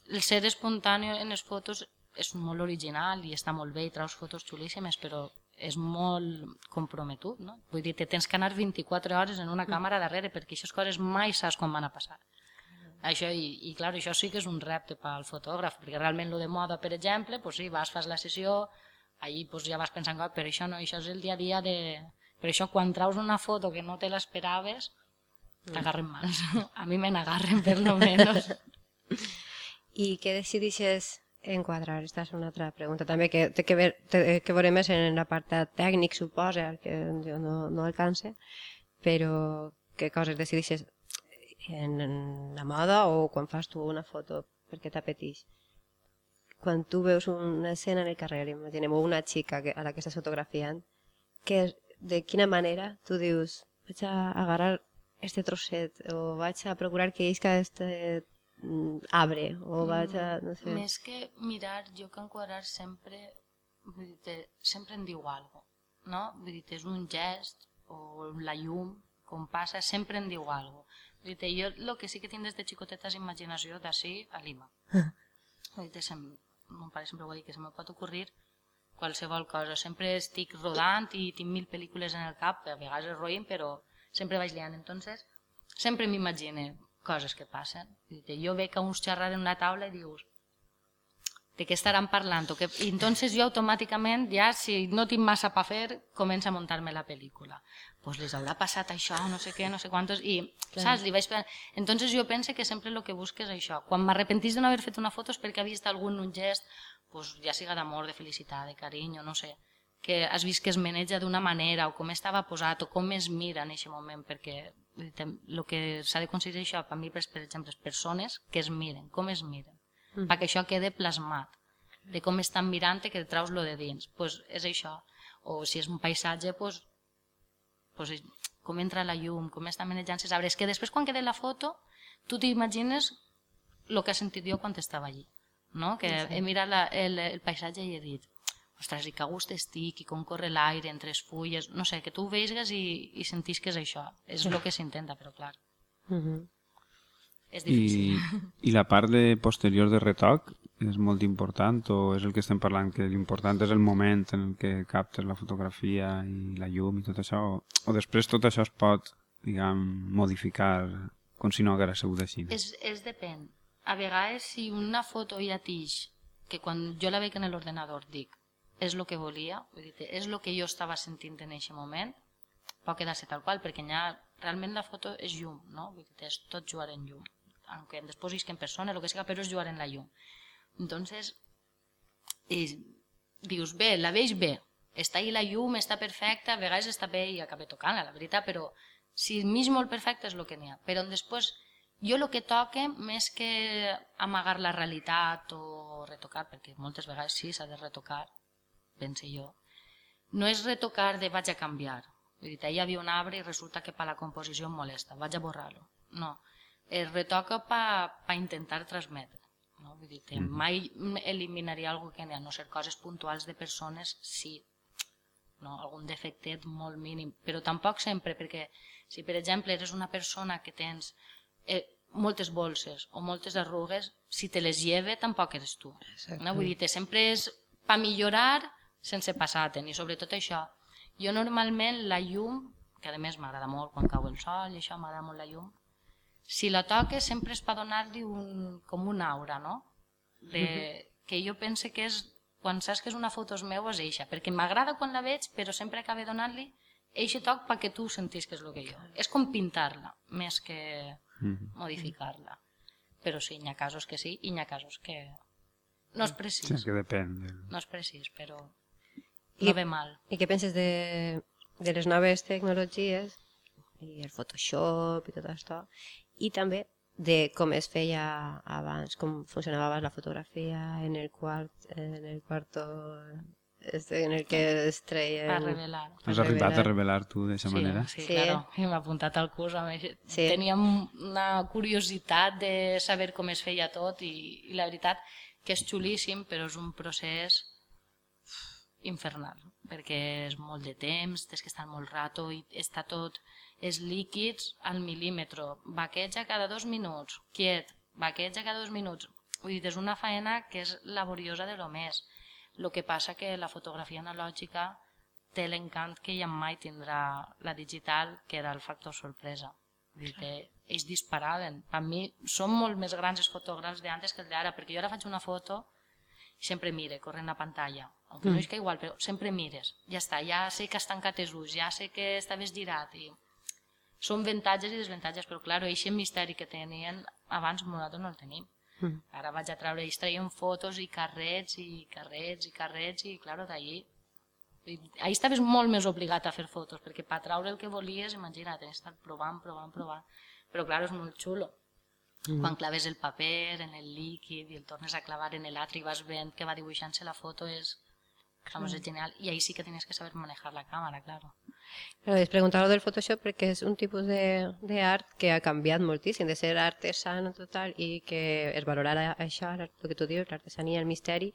el ser espontani en les fotos és molt original i està molt bé i traus fotos xulíssimes, però és molt comprometut, no? Vull dir, te tens que anar 24 hores en una càmera darrere perquè aquestes coses mai saps quan van a passar. Això, i, i clar, això sí que és un repte pel fotògraf, perquè realment lo de moda, per exemple, pues sí, vas, fas la sessió, allí pues, ja vas pensant, però això no, això és el dia a dia de... Per això quan traus una foto que no te l'esperaves, t'agarren mals. A mi me n'agarren, per lo menos. I què decidixes enquadrar? Aquesta és una altra pregunta també que té que, ver, té que veure més en l'apartat tècnic, suposa, que jo no, no alcance, però què coses decideixes en, en la moda o quan fas tu una foto perquè t'apeteix? Quan tu veus una escena en el carrer, imaginem, una xica que, a la que estàs fotografiant, que, de quina manera tu dius vaig a agarrar este trosset o vaig a procurar que isca este Mm, abre o vaig a... No sé. Més que mirar, jo que enquadrar sempre, vull dir, sempre em diu alguna cosa, no? Vull dir, és un gest o la llum, com passa, sempre em diu alguna cosa. Vull dir, jo el que sí que tinc des de xicoteta és imaginació d'ací a Lima. vull dir, sem, mon pare sempre ho ha dit, que se me pot ocorrir qualsevol cosa. Sempre estic rodant i tinc mil pel·lícules en el cap, a vegades es roïn, però sempre vaig liant. Entonces, sempre m'imagine coses que passen. Jo veig que uns xerrar en una taula i dius de què estaran parlant o que... I entonces jo automàticament ja si no tinc massa per fer comença a muntar-me la pel·lícula pues les haurà passat això, no sé què, no sé quantos i Clar. saps, li vaig entonces jo pense que sempre el que busques és això quan m'arrepentís de no haver fet una foto és perquè ha vist algun un gest pues, ja siga d'amor, de felicitat, de carinyo, no sé que has vist que es maneja d'una manera o com estava posat o com es mira en aquest moment perquè el que s'ha d'aconseguir això per mi, per, per exemple, les persones que es miren, com es miren, mm. perquè això quede plasmat, de com estan mirant que traus lo de dins, pues és això. O si és un paisatge, pues, pues, com entra la llum, com està manejant els arbres, que després quan quede la foto, tu t'imagines el que has sentit jo quan estava allí, no? que sí. he mirat la, el, el paisatge i he dit, ostres, i que gust estic, i com corre l'aire entre les fulles, no sé, que tu ho veigues i, i sentís que és això. És el que s'intenta, però clar. Uh -huh. És difícil. I, I la part de posterior de retoc és molt important o és el que estem parlant, que l'important és el moment en el que captes la fotografia i la llum i tot això, o, o després tot això es pot, diguem, modificar com si no hagués sigut així. És, és depèn. A vegades si una foto ja tix, que quan jo la veig en l'ordenador dic, és el que volia, vull dir, és el que jo estava sentint en aquest moment, pot quedar-se tal qual, perquè ja realment la foto és llum, no? Vull dir, és tot jugar en llum, aunque després és que en persona, el que sigui, però és jugar en la llum. Entonces, i dius, bé, la veig bé, està ahí la llum, està perfecta, a vegades està bé i acabé tocant-la, la veritat, però si mig molt perfecte és el que n'hi ha. Però després, jo el que toque, més que amagar la realitat o retocar, perquè moltes vegades sí s'ha de retocar, pense jo, no és retocar de vaig a canviar. Vull dir, hi havia un arbre i resulta que per la composició em molesta, vaig a borrar-lo. No, es retoca per pa intentar transmetre. No? Vull dir que mai eliminaria alguna que n'hi ha, a no ser coses puntuals de persones, sí, no? algun defectet molt mínim, però tampoc sempre, perquè si per exemple eres una persona que tens eh, moltes bolses o moltes arrugues, si te les lleve tampoc eres tu. No? Vull dir sempre és per millorar sense passar-te'n i sobretot això. Jo normalment la llum, que a més m'agrada molt quan cau el sol i això m'agrada molt la llum, si la toques sempre és per donar-li un, com una aura, no? De, que jo pense que és, quan saps que és una foto meu és eixa, perquè m'agrada quan la veig, però sempre acaba donant-li eixe toc perquè tu sentis que és el que jo. És com pintar-la, més que modificar-la. Però sí, hi ha casos que sí i hi ha casos que no és precís. Sí, que depèn. No és precís, però I, no ve mal. I què penses de, de les noves tecnologies i el Photoshop i tot això i també de com es feia abans, com funcionava abans la fotografia en el quart, en el quarto este, en el que es treien... Per revelar. Has arribat a revelar tu d'aquesta Sí, manera? sí, Sí. claro. I m'ha apuntat al curs. Sí. Teníem una curiositat de saber com es feia tot i, i la veritat que és xulíssim, però és un procés infernal, perquè és molt de temps, tens que estar molt rato i està tot, els líquids al mil·límetre, vaqueja cada dos minuts, quiet, vaqueja cada dos minuts. Vull dir, és una faena que és laboriosa de lo més. El que passa que la fotografia analògica té l'encant que ja mai tindrà la digital, que era el factor sorpresa. Vull dir que ells disparaven. Per mi són molt més grans els fotògrafs d'antes que els d'ara, perquè jo ara faig una foto i sempre mire, corrent la pantalla. Aunque no Mm. és que igual, però sempre mires. Ja està, ja sé que has tancat els ulls, ja sé que estaves girat. I... Són avantatges i desvantatges, però clar, aquest misteri que tenien abans nosaltres no el tenim. Mm. Ara vaig a treure, ells traien fotos i carrets i carrets i carrets i, clar, d'allí ahir estaves molt més obligat a fer fotos, perquè per treure el que volies, imagina't, has estat provant, provant, provant. Però clar, és molt xulo. Mm. Quan claves el paper en el líquid i el tornes a clavar en l'altre i vas veient que va dibuixant-se la foto, és, vamos, és genial. I ahí sí que tenies que saber manejar la càmera, claro. Però es preguntava del Photoshop perquè és un tipus de, de art que ha canviat moltíssim, de ser artesano total i que es valorara això, el que tu dius, l'artesania, el misteri,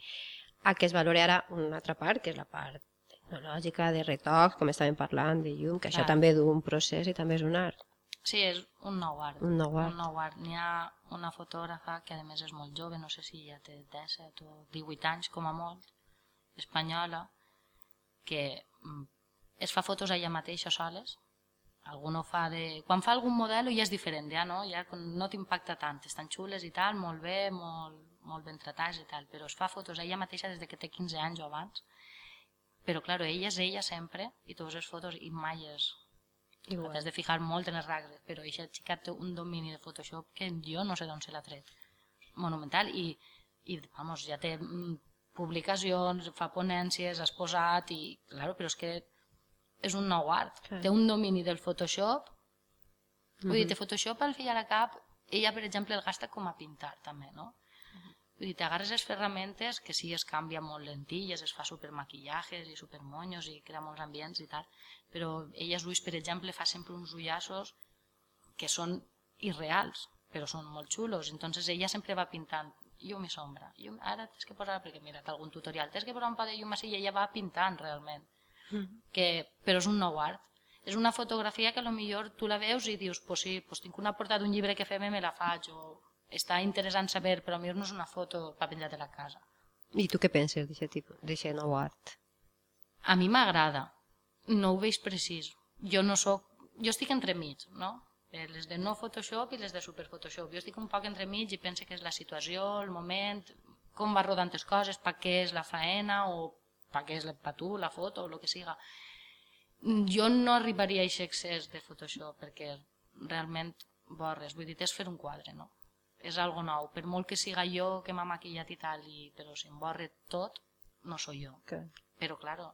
a que es valori ara una altra part, que és la part tecnològica, de retocs, com estàvem parlant, de llum, que això Clar. també d'un procés i també és un art. Sí, és un nou art. Un nou art. Un nou art. N'hi ha una fotògrafa que a més és molt jove, no sé si ja té 17 o 18 anys com a molt, espanyola, que mm, es fa fotos ella mateixa soles, algú no fa de... Quan fa algun model ja és diferent, ja no, ja no t'impacta tant, estan xules i tal, molt bé, molt, molt ben tratats i tal, però es fa fotos ella mateixa des de que té 15 anys o abans, però claro, ella és ella sempre i tu veus les fotos i mai és Igual. T'has de fijar molt en les regles, però aquesta xica té un domini de Photoshop que jo no sé d'on se l'ha tret. Monumental. I, i vamos, ja té mm, publicacions, fa ponències, has posat i, claro, però és que és un nou art. Clar. Té un domini del Photoshop. Vull dir, Mhm. té Photoshop al fill a la cap, ella, per exemple, el gasta com a pintar, també, no? Vull dir, t'agarres les ferramentes, que sí es canvia molt lentilles, es fa supermaquillajes i supermonyos i crea molts ambients i tal, però ella els ulls, per exemple, fa sempre uns ullassos que són irreals, però són molt xulos, entonces ella sempre va pintant llum i sombra, llum, ara tens que posar, perquè mira, algun tutorial, tens que posar un pa de llum així i ella va pintant realment, que, però és un nou art, és una fotografia que millor tu la veus i dius, pues sí, pues tinc una portada d'un llibre que fem i me la faig, o està interessant saber, però mi no és una foto per penjar de la casa. I tu què penses d'aquest nou art? A mi m'agrada, no ho veig precís. Jo no sóc, jo estic entremig, no? Eh, Les de no Photoshop i les de Super Photoshop. Jo estic un poc entremig i penso que és la situació, el moment, com va rodant les coses, per què és la faena o per què és la, per tu la foto o el que siga. Jo no arribaria a aquest excés de Photoshop perquè realment borres, vull dir, és fer un quadre, no? És algo nou, per molt que siga jo que m'ha maquillat i tal, i, però si em borre tot, no soy jo. Okay. Però, claro,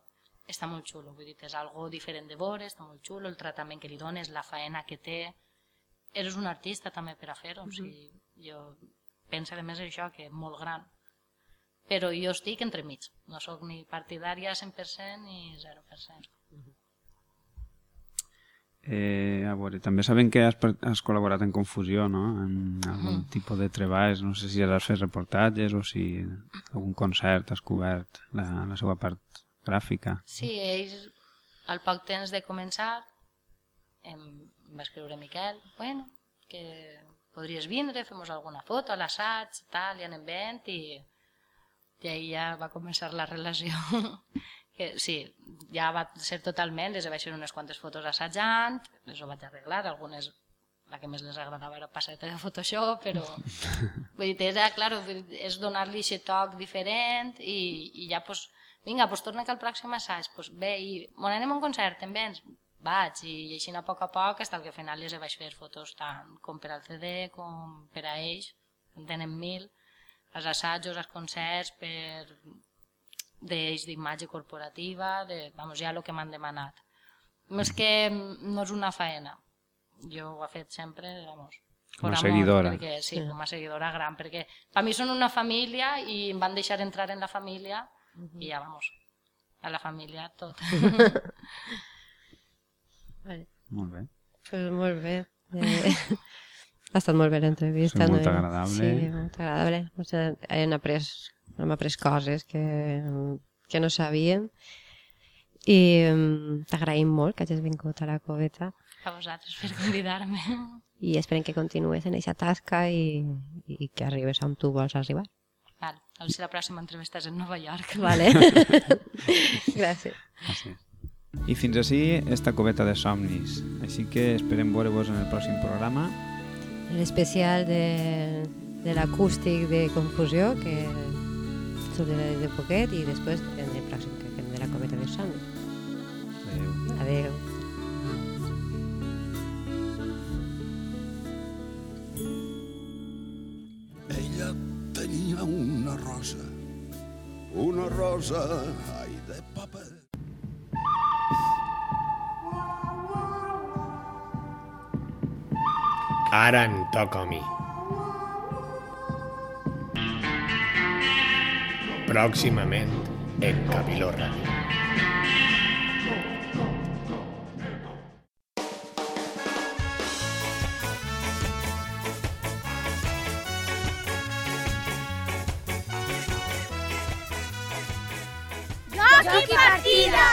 està molt xulo, vull dir, és algo diferent de veure, està molt xulo, el tractament que li dones, la faena que té... Eres un artista també per a fer-ho, o sigui, jo penso a més això, que és molt gran. Però jo estic entremig, no sóc ni partidària 100% ni 0%. Eh, a veure, també sabem que has, has col·laborat en Confusió, no? En algun Mm. tipus de treballs, no sé si has fet reportatges o si algun concert has cobert la, la seva part gràfica. Sí, ells, al poc temps de començar, em va escriure Miquel, bueno, que podries vindre, fem alguna foto a l'assaig, tal, i anem vent, i, i ahí ja va començar la relació. que sí, ja va ser totalment, les vaig fer unes quantes fotos assajant, les ho vaig arreglar, algunes la que més les agradava era passar de Photoshop, però vull dir, era, claro, és donar-li aquest toc diferent i, i ja, pues, vinga, pues torna que al pròxim assaig, pues bé, i bon, anem a un concert, em vens? Vaig, i, així a poc a poc, fins que al final les vaig fer fotos tant com per al CD com per a ells, en tenen mil, els assajos, els concerts, per d'ells d'imatge corporativa, de, vamos, ja el que m'han demanat. Més que no és una faena, jo ho he fet sempre, vamos, Com a amor, seguidora. Perquè, sí, Sí. com a seguidora gran, perquè per mi són una família i em van deixar entrar en la família i ja, vamos, a la família tot. Vale. Molt bé. Pues molt bé. Eh, ha estat molt bé l'entrevista. Sí, molt no? agradable. Sí, molt agradable. O sigui, hem après, hem après coses que, que no sabíem i t'agraïm molt que hagis vingut a la coveta A vosaltres per convidar-me. i esperem que continues en aquesta tasca i, i que arribes on tu vols arribar. Val, a veure si la pròxima entrevista és en Nova York. Vale. Gràcies. Gràcies. I fins així esta coveta de somnis. Així que esperem veure-vos en el pròxim programa. L'especial de, de l'acústic de confusió que sortirà de poquet i després en el pròxim que fem de la coveta de somnis. Adéu. Adéu. Ella tenia una rosa, una rosa, ai, de paper. Ara em toca a mi. Pròximament en Cabiló Ràdio. Joc i partida!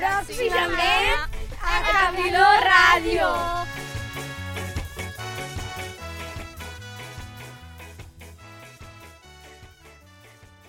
Pròximament a Cabiló Ràdio!